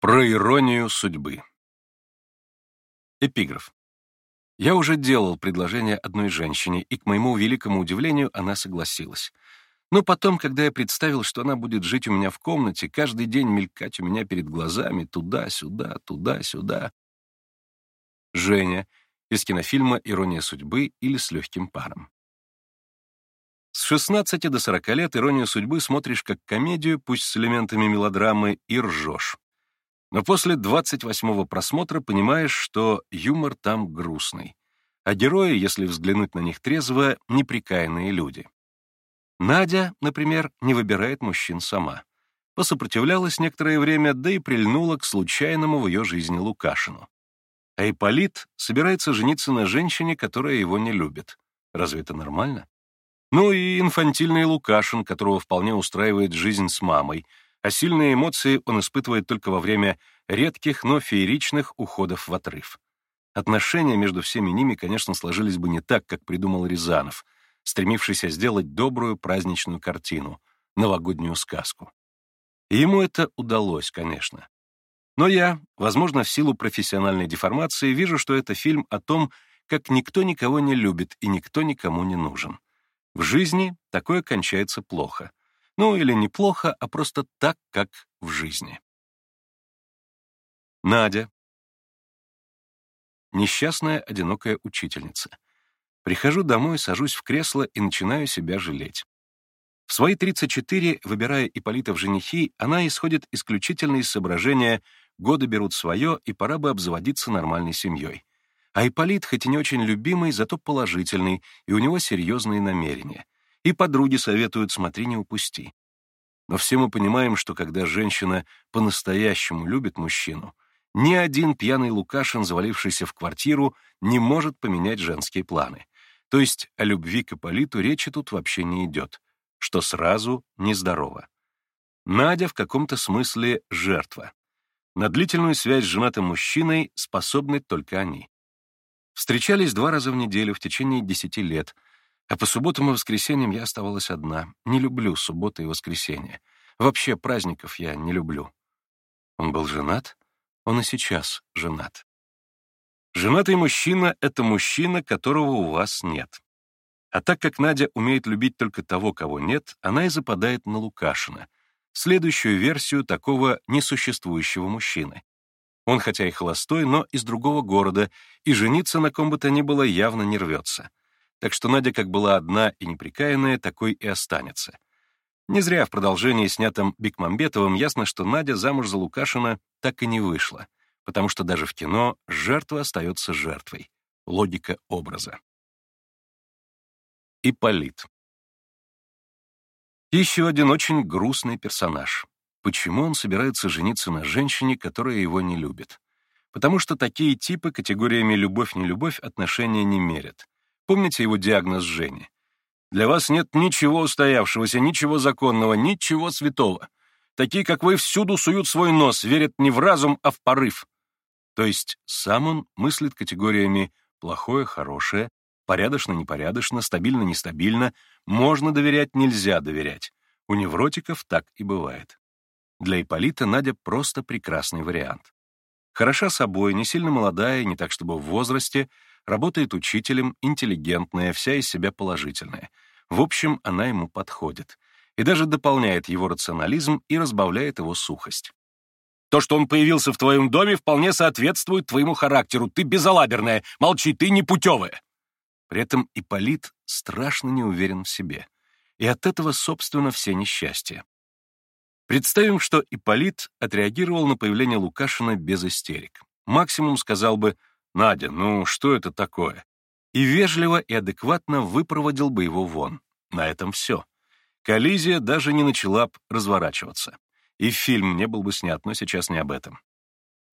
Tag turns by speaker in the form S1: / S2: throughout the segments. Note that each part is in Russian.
S1: Про иронию судьбы. Эпиграф. Я уже делал предложение одной женщине, и, к моему великому удивлению, она согласилась. Но потом, когда я представил, что она будет жить у меня в комнате, каждый день мелькать у меня перед глазами туда-сюда, туда-сюда. Женя из кинофильма «Ирония судьбы» или «С легким паром». С 16 до 40 лет «Иронию судьбы» смотришь как комедию, пусть с элементами мелодрамы, и ржешь. Но после 28-го просмотра понимаешь, что юмор там грустный, а герои, если взглянуть на них трезво, неприкаянные люди. Надя, например, не выбирает мужчин сама. Посопротивлялась некоторое время, да и прильнула к случайному в ее жизни Лукашину. А Ипполит собирается жениться на женщине, которая его не любит. Разве это нормально? Ну и инфантильный Лукашин, которого вполне устраивает жизнь с мамой — а сильные эмоции он испытывает только во время редких, но фееричных уходов в отрыв. Отношения между всеми ними, конечно, сложились бы не так, как придумал Рязанов, стремившийся сделать добрую праздничную картину, новогоднюю сказку. И ему это удалось, конечно. Но я, возможно, в силу профессиональной деформации, вижу, что это фильм о том, как никто никого не любит и никто никому не нужен. В жизни такое кончается плохо. Ну, или неплохо, а просто так, как в жизни. Надя. Несчастная, одинокая учительница. Прихожу домой, сажусь в кресло и начинаю себя жалеть. В свои 34, выбирая Ипполита в женихи, она исходит исключительно из соображения «годы берут свое, и пора бы обзаводиться нормальной семьей». А Ипполит, хоть и не очень любимый, зато положительный, и у него серьезные намерения — и подруги советуют «смотри, не упусти». Но все мы понимаем, что когда женщина по-настоящему любит мужчину, ни один пьяный Лукашин, завалившийся в квартиру, не может поменять женские планы. То есть о любви к Ипполиту речи тут вообще не идет, что сразу нездорово. Надя в каком-то смысле жертва. На длительную связь с женатым мужчиной способны только они. Встречались два раза в неделю в течение десяти лет — а по субботам и воскресеньям я оставалась одна. Не люблю субботы и воскресенья. Вообще праздников я не люблю. Он был женат? Он и сейчас женат. Женатый мужчина — это мужчина, которого у вас нет. А так как Надя умеет любить только того, кого нет, она и западает на Лукашина, следующую версию такого несуществующего мужчины. Он хотя и холостой, но из другого города, и жениться на ком бы то ни было явно не рвется. Так что Надя как была одна и неприкаянная, такой и останется. Не зря в продолжении, снятом Бекмамбетовым, ясно, что Надя замуж за Лукашина так и не вышла, потому что даже в кино жертва остается жертвой. Логика образа. Ипполит. Еще один очень грустный персонаж. Почему он собирается жениться на женщине, которая его не любит? Потому что такие типы категориями «любовь-не-любовь» отношения не мерят. Помните его диагноз Жени? Для вас нет ничего устоявшегося, ничего законного, ничего святого. Такие, как вы, всюду суют свой нос, верят не в разум, а в порыв. То есть сам он мыслит категориями плохое, хорошее, порядочно, непорядочно, стабильно, нестабильно, можно доверять, нельзя доверять. У невротиков так и бывает. Для Ипполита Надя просто прекрасный вариант. Хороша собой, не сильно молодая, не так чтобы в возрасте, Работает учителем, интеллигентная, вся из себя положительная. В общем, она ему подходит. И даже дополняет его рационализм и разбавляет его сухость. То, что он появился в твоем доме, вполне соответствует твоему характеру. Ты безалаберная. Молчи, ты непутевая. При этом Ипполит страшно не уверен в себе. И от этого, собственно, все несчастья. Представим, что Ипполит отреагировал на появление Лукашина без истерик. Максимум сказал бы «Надя, ну что это такое?» И вежливо и адекватно выпроводил бы его вон. На этом все. Коллизия даже не начала б разворачиваться. И фильм не был бы снят, но сейчас не об этом.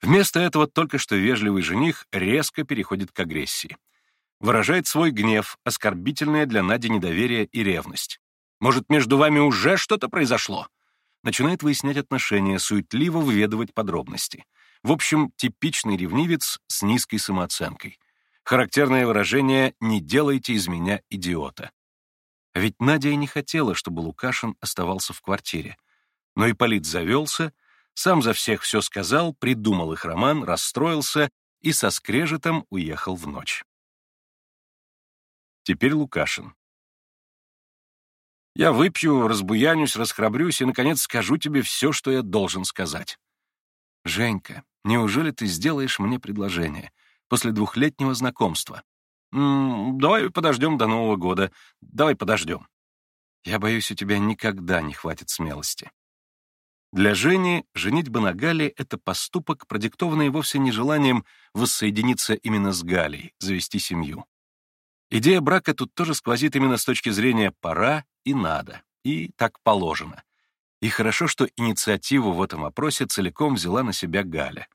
S1: Вместо этого только что вежливый жених резко переходит к агрессии. Выражает свой гнев, оскорбительное для Нади недоверие и ревность. «Может, между вами уже что-то произошло?» Начинает выяснять отношения, суетливо выведывать подробности. В общем, типичный ревнивец с низкой самооценкой. Характерное выражение «не делайте из меня идиота». Ведь Надя и не хотела, чтобы Лукашин оставался в квартире. Но Ипполит завелся, сам за всех все сказал, придумал их роман, расстроился и со скрежетом уехал в ночь. Теперь Лукашин. Я выпью, разбуянюсь, расхрабрюсь и, наконец, скажу тебе все, что я должен сказать. Женька, неужели ты сделаешь мне предложение после двухлетнего знакомства? Давай подождем до Нового года. Давай подождем. Я боюсь, у тебя никогда не хватит смелости. Для Жени женитьба на Гале — это поступок, продиктованный вовсе не желанием воссоединиться именно с Галей, завести семью. Идея брака тут тоже сквозит именно с точки зрения «пора» и «надо», и так положено. И хорошо, что инициативу в этом вопросе целиком взяла на себя Галя.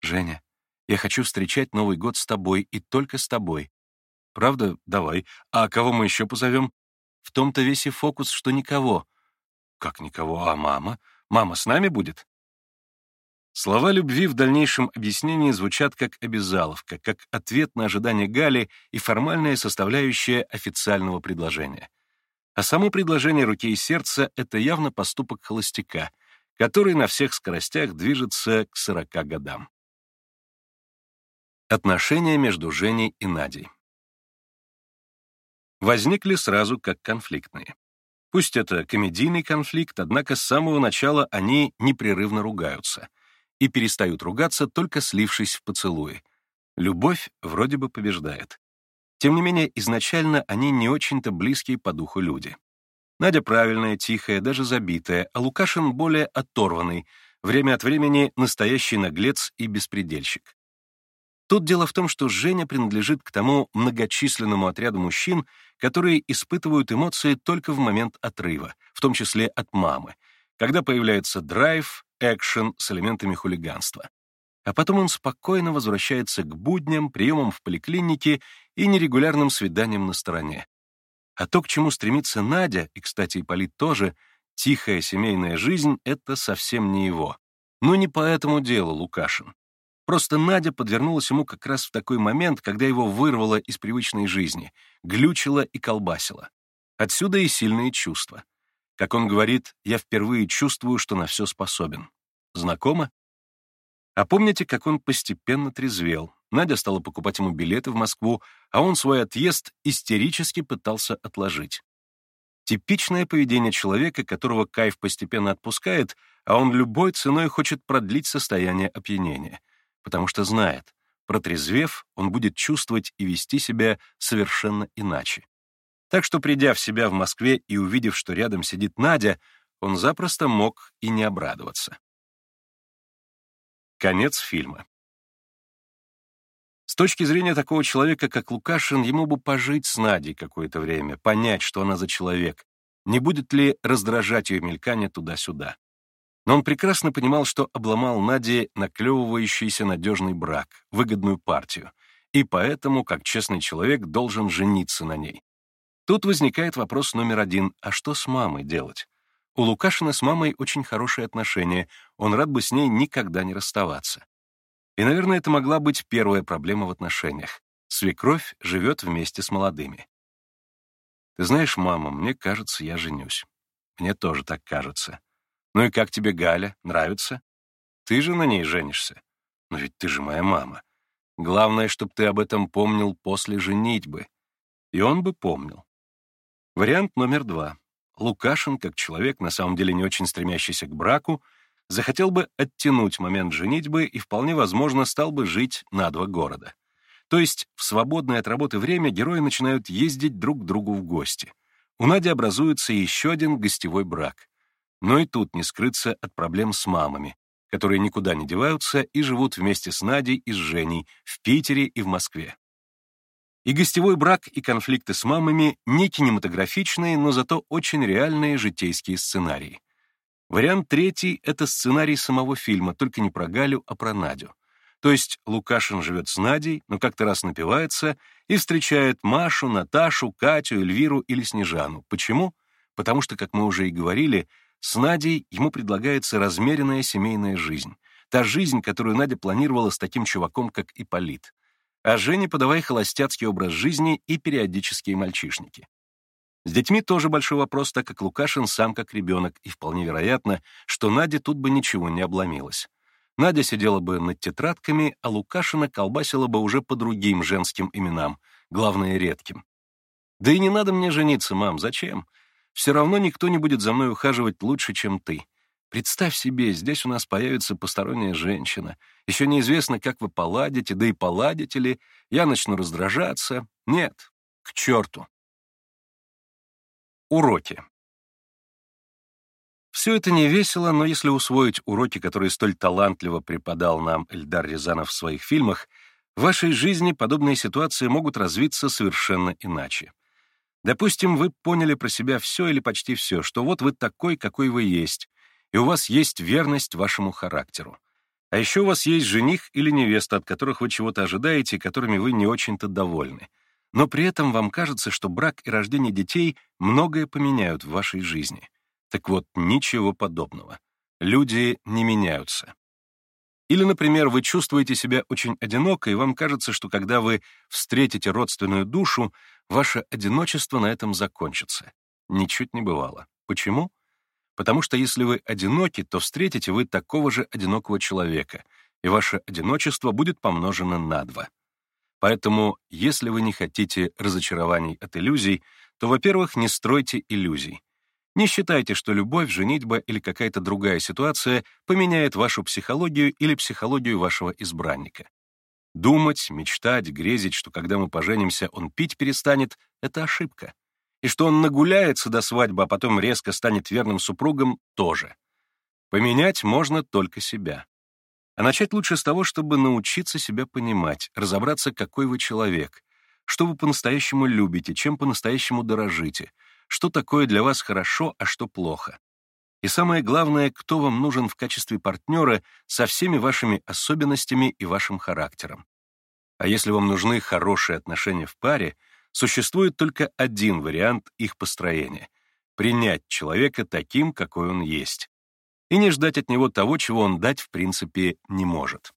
S1: «Женя, я хочу встречать Новый год с тобой и только с тобой. Правда? Давай. А кого мы еще позовем? В том-то весь и фокус, что никого. Как никого? А мама? Мама с нами будет?» Слова любви в дальнейшем объяснении звучат как обязаловка, как ответ на ожидание Гали и формальная составляющая официального предложения. А само предложение руки и сердца — это явно поступок холостяка, который на всех скоростях движется к 40 годам. Отношения между Женей и Надей возникли сразу как конфликтные. Пусть это комедийный конфликт, однако с самого начала они непрерывно ругаются и перестают ругаться, только слившись в поцелуи. Любовь вроде бы побеждает. Тем не менее, изначально они не очень-то близкие по духу люди. Надя правильная, тихая, даже забитая, а Лукашин более оторванный, время от времени настоящий наглец и беспредельщик. Тут дело в том, что Женя принадлежит к тому многочисленному отряду мужчин, которые испытывают эмоции только в момент отрыва, в том числе от мамы, когда появляется драйв, экшен с элементами хулиганства. А потом он спокойно возвращается к будням, приемам в поликлинике и нерегулярным свиданиям на стороне. А то, к чему стремится Надя, и, кстати, Ипполит тоже, тихая семейная жизнь — это совсем не его. Но не по этому делу Лукашин. Просто Надя подвернулась ему как раз в такой момент, когда его вырвало из привычной жизни, глючило и колбасило. Отсюда и сильные чувства. Как он говорит, я впервые чувствую, что на все способен. Знакомо? А помните, как он постепенно трезвел? Надя стала покупать ему билеты в Москву, а он свой отъезд истерически пытался отложить. Типичное поведение человека, которого кайф постепенно отпускает, а он любой ценой хочет продлить состояние опьянения потому что знает, протрезвев, он будет чувствовать и вести себя совершенно иначе. Так что, придя в себя в Москве и увидев, что рядом сидит Надя, он запросто мог и не обрадоваться. Конец фильма. Точки зрения такого человека, как Лукашин, ему бы пожить с Надей какое-то время, понять, что она за человек, не будет ли раздражать ее мелькание туда-сюда. Но он прекрасно понимал, что обломал Наде наклевывающийся надежный брак, выгодную партию, и поэтому, как честный человек, должен жениться на ней. Тут возникает вопрос номер один, а что с мамой делать? У Лукашина с мамой очень хорошие отношения, он рад бы с ней никогда не расставаться. И, наверное, это могла быть первая проблема в отношениях. Свекровь живет вместе с молодыми. Ты знаешь, мама, мне кажется, я женюсь. Мне тоже так кажется. Ну и как тебе Галя? Нравится? Ты же на ней женишься. Но ведь ты же моя мама. Главное, чтобы ты об этом помнил после женитьбы. И он бы помнил. Вариант номер два. Лукашин, как человек, на самом деле не очень стремящийся к браку, захотел бы оттянуть момент женитьбы и, вполне возможно, стал бы жить на два города. То есть в свободное от работы время герои начинают ездить друг к другу в гости. У Нади образуется еще один гостевой брак. Но и тут не скрыться от проблем с мамами, которые никуда не деваются и живут вместе с Надей и с Женей в Питере и в Москве. И гостевой брак, и конфликты с мамами не кинематографичные, но зато очень реальные житейские сценарии. Вариант третий — это сценарий самого фильма, только не про Галю, а про Надю. То есть Лукашин живет с Надей, но как-то раз напивается и встречает Машу, Наташу, Катю, Эльвиру или Снежану. Почему? Потому что, как мы уже и говорили, с Надей ему предлагается размеренная семейная жизнь. Та жизнь, которую Надя планировала с таким чуваком, как Ипполит. А Жене подавай холостяцкий образ жизни и периодические мальчишники. С детьми тоже большой вопрос, так как Лукашин сам как ребенок, и вполне вероятно, что Наде тут бы ничего не обломилось. Надя сидела бы над тетрадками, а Лукашина колбасила бы уже по другим женским именам, главное, редким. «Да и не надо мне жениться, мам, зачем? Все равно никто не будет за мной ухаживать лучше, чем ты. Представь себе, здесь у нас появится посторонняя женщина. Еще неизвестно, как вы поладите, да и поладите ли. Я начну раздражаться. Нет, к черту. Уроки. Все это не весело, но если усвоить уроки, которые столь талантливо преподал нам Эльдар Рязанов в своих фильмах, в вашей жизни подобные ситуации могут развиться совершенно иначе. Допустим, вы поняли про себя все или почти все, что вот вы такой, какой вы есть, и у вас есть верность вашему характеру. А еще у вас есть жених или невеста, от которых вы чего-то ожидаете и которыми вы не очень-то довольны. Но при этом вам кажется, что брак и рождение детей многое поменяют в вашей жизни. Так вот, ничего подобного. Люди не меняются. Или, например, вы чувствуете себя очень одиноко, и вам кажется, что когда вы встретите родственную душу, ваше одиночество на этом закончится. Ничуть не бывало. Почему? Потому что если вы одиноки, то встретите вы такого же одинокого человека, и ваше одиночество будет помножено на два. Поэтому, если вы не хотите разочарований от иллюзий, то, во-первых, не стройте иллюзий. Не считайте, что любовь, женитьба или какая-то другая ситуация поменяет вашу психологию или психологию вашего избранника. Думать, мечтать, грезить, что когда мы поженимся, он пить перестанет — это ошибка. И что он нагуляется до свадьбы, а потом резко станет верным супругом — тоже. Поменять можно только себя. А начать лучше с того, чтобы научиться себя понимать, разобраться, какой вы человек, что вы по-настоящему любите, чем по-настоящему дорожите — что такое для вас хорошо, а что плохо. И самое главное, кто вам нужен в качестве партнера со всеми вашими особенностями и вашим характером. А если вам нужны хорошие отношения в паре, существует только один вариант их построения — принять человека таким, какой он есть, и не ждать от него того, чего он дать в принципе не может.